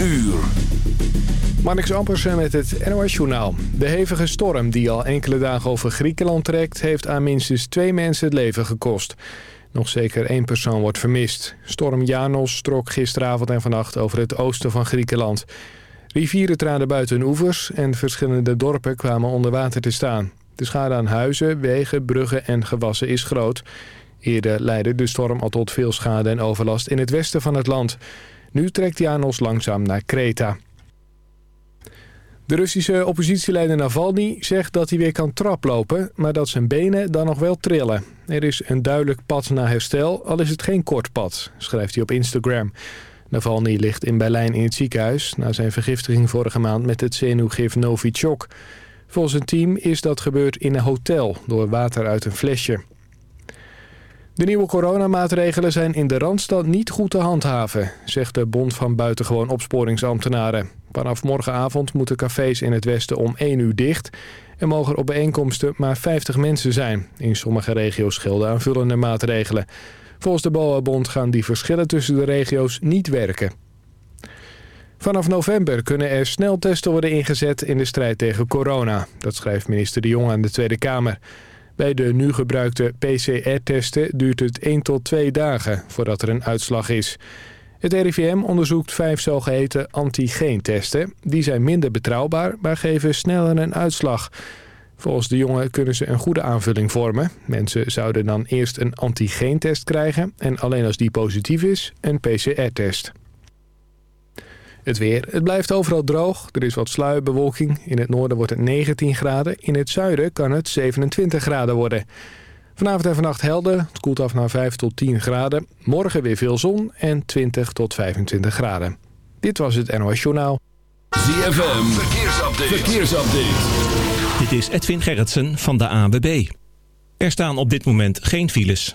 uur. Marnix Ampersen met het NOS Journaal. De hevige storm die al enkele dagen over Griekenland trekt... heeft aan minstens twee mensen het leven gekost. Nog zeker één persoon wordt vermist. Storm Janos trok gisteravond en vannacht over het oosten van Griekenland. Rivieren traden buiten oevers en verschillende dorpen kwamen onder water te staan. De schade aan huizen, wegen, bruggen en gewassen is groot. Eerder leidde de storm al tot veel schade en overlast in het westen van het land. Nu trekt Janos langzaam naar Kreta. De Russische oppositieleider Navalny zegt dat hij weer kan traplopen... maar dat zijn benen dan nog wel trillen. Er is een duidelijk pad naar herstel, al is het geen kort pad, schrijft hij op Instagram. Navalny ligt in Berlijn in het ziekenhuis... na zijn vergiftiging vorige maand met het zenuwgif Novichok. Volgens een team is dat gebeurd in een hotel door water uit een flesje. De nieuwe coronamaatregelen zijn in de Randstad niet goed te handhaven... zegt de Bond van Buitengewoon Opsporingsambtenaren. Vanaf morgenavond moeten cafés in het westen om 1 uur dicht... en mogen er op bijeenkomsten maar 50 mensen zijn. In sommige regio's gelden aanvullende maatregelen. Volgens de BOA-bond gaan die verschillen tussen de regio's niet werken. Vanaf november kunnen er sneltesten worden ingezet in de strijd tegen corona. Dat schrijft minister De Jong aan de Tweede Kamer. Bij de nu gebruikte PCR-testen duurt het 1 tot 2 dagen voordat er een uitslag is. Het RIVM onderzoekt vijf zogeheten antigeentesten. Die zijn minder betrouwbaar, maar geven sneller een uitslag. Volgens de jongen kunnen ze een goede aanvulling vormen. Mensen zouden dan eerst een antigeentest krijgen... en alleen als die positief is, een PCR-test. Het weer. Het blijft overal droog. Er is wat sluierbewolking. In het noorden wordt het 19 graden. In het zuiden kan het 27 graden worden. Vanavond en vannacht helder. Het koelt af naar 5 tot 10 graden. Morgen weer veel zon en 20 tot 25 graden. Dit was het NOS Journaal. ZFM. Verkeersupdate. Verkeersupdate. Dit is Edwin Gerritsen van de ANWB. Er staan op dit moment geen files.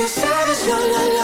Cause I just la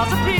all the people.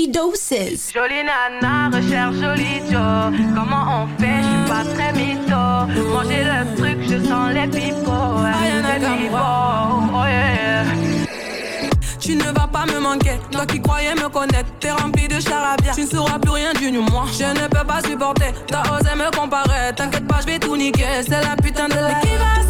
Heavy doses. Jolie nana, recherche joli Joe. Comment on fait, je suis pas très mytho. Manger le truc, je sens les pipots. Ah, les pipots, oh yeah. Tu ne vas pas me manquer, toi qui croyais me connaître, t'es rempli de charabia. Tu ne sauras plus rien du moi. Je ne peux pas supporter, t'as osé me comparer. T'inquiète pas, je vais tout niquer, c'est la putain de la. Qui va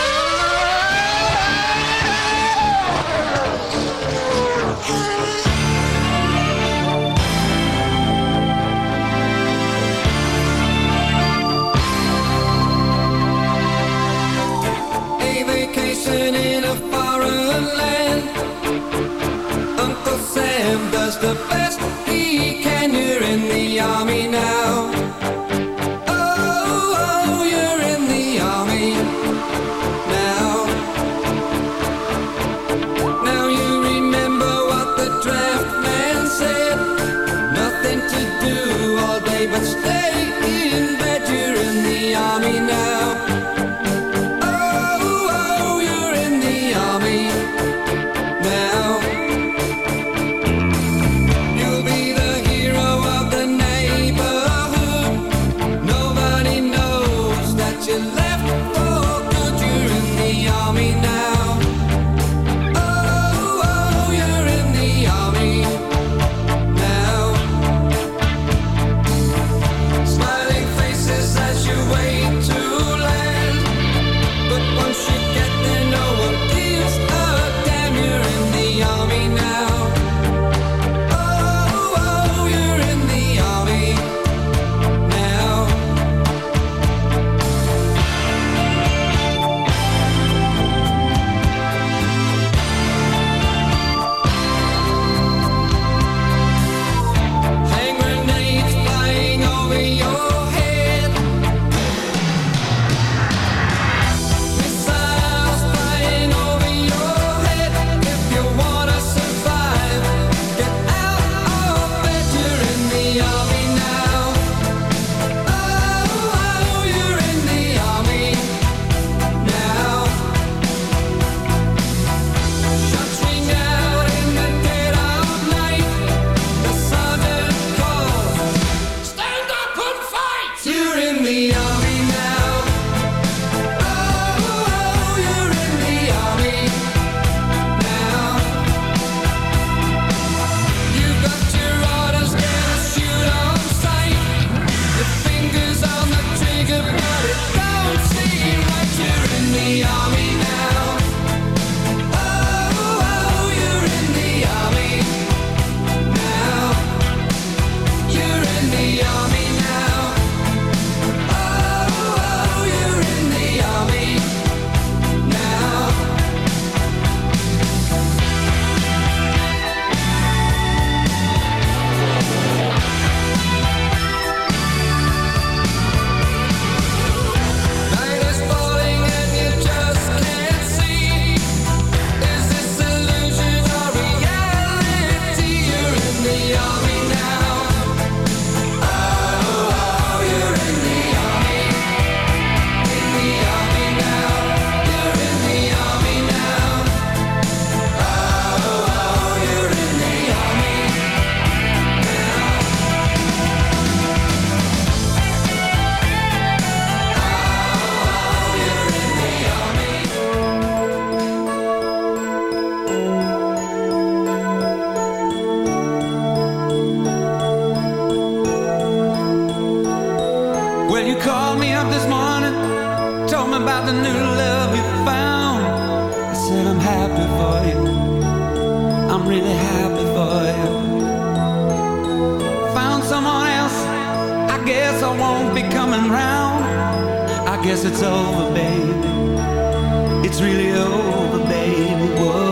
really happy for you. Found someone else, I guess I won't be coming round. I guess it's over, baby. It's really over, baby. Whoa.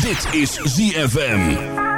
Dit is ZFM.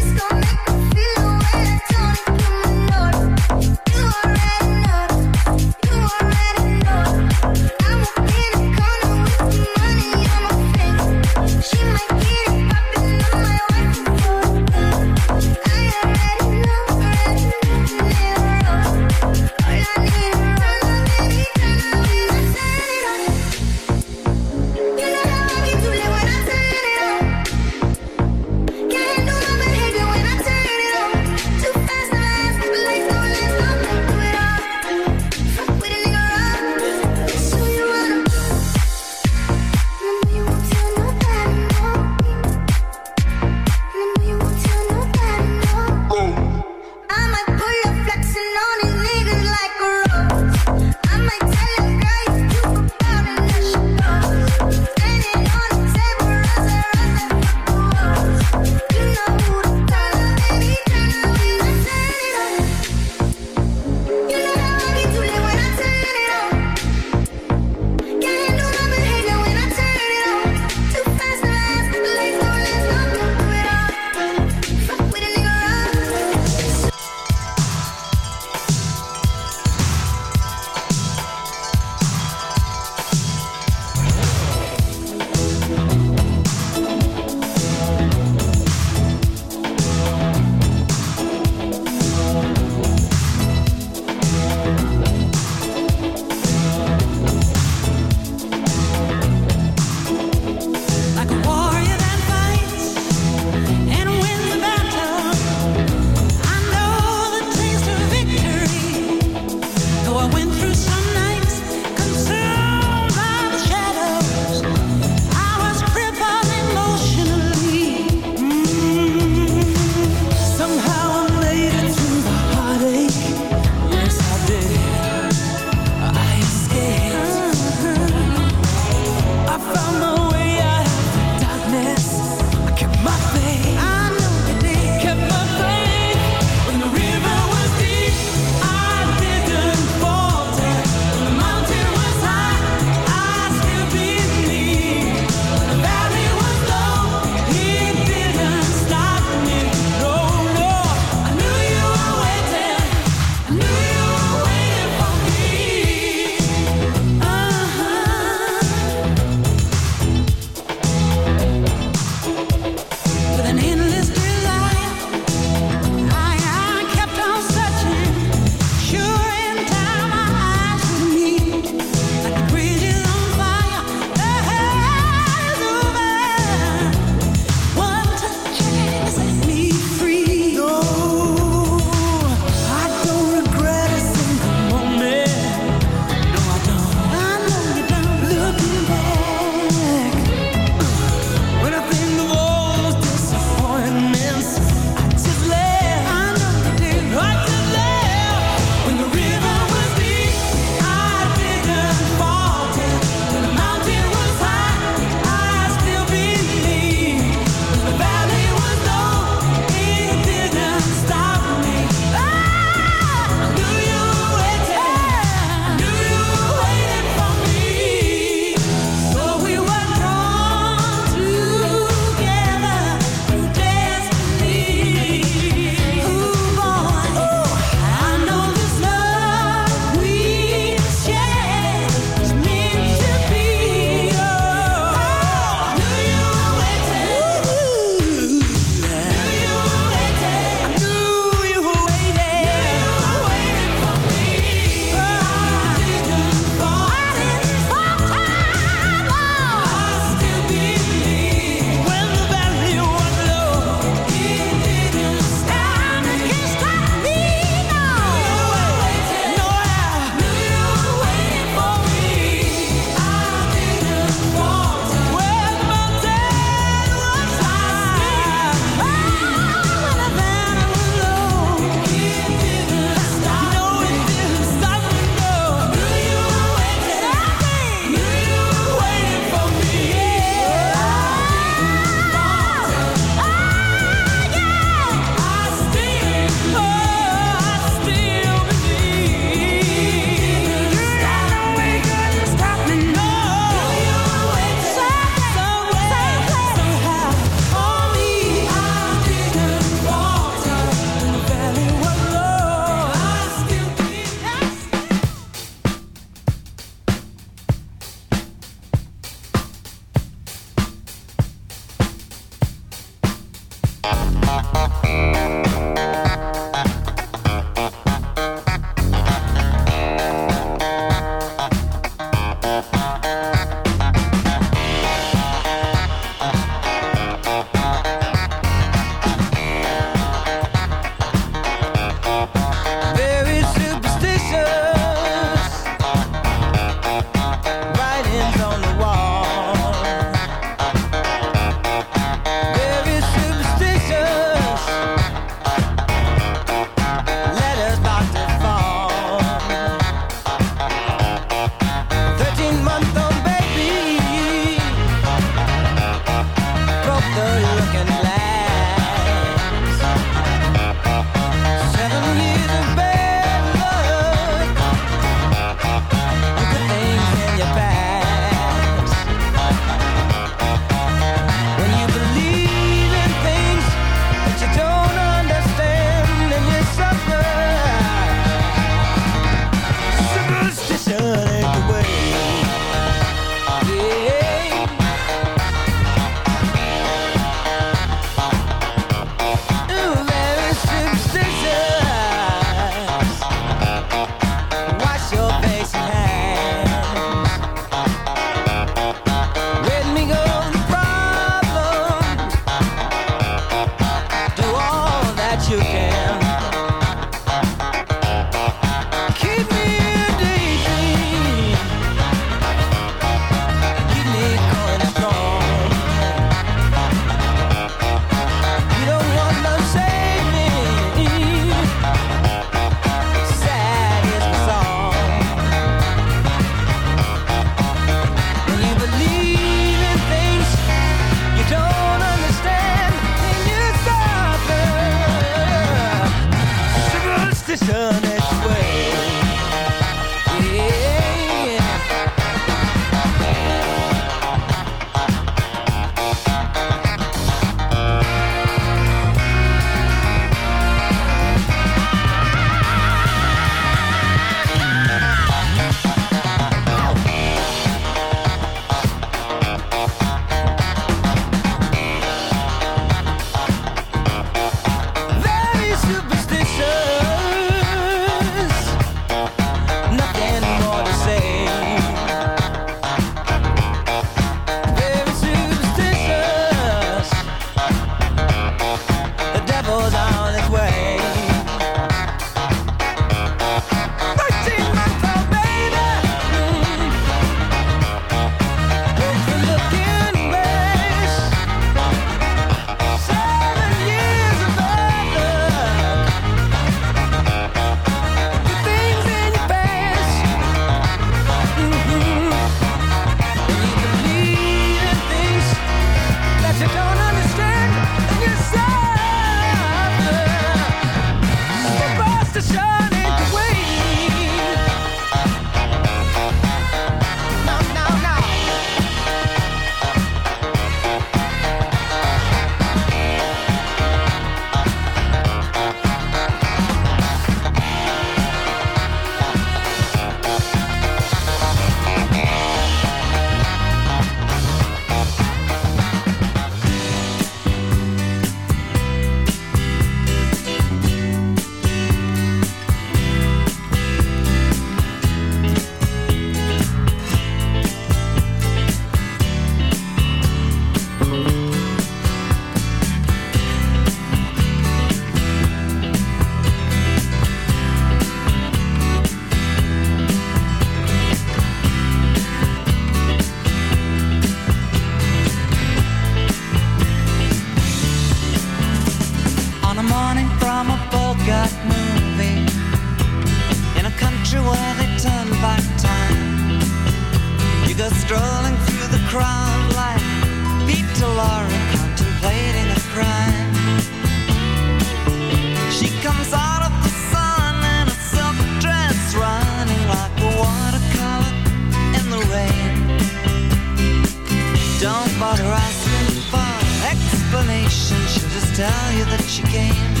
She came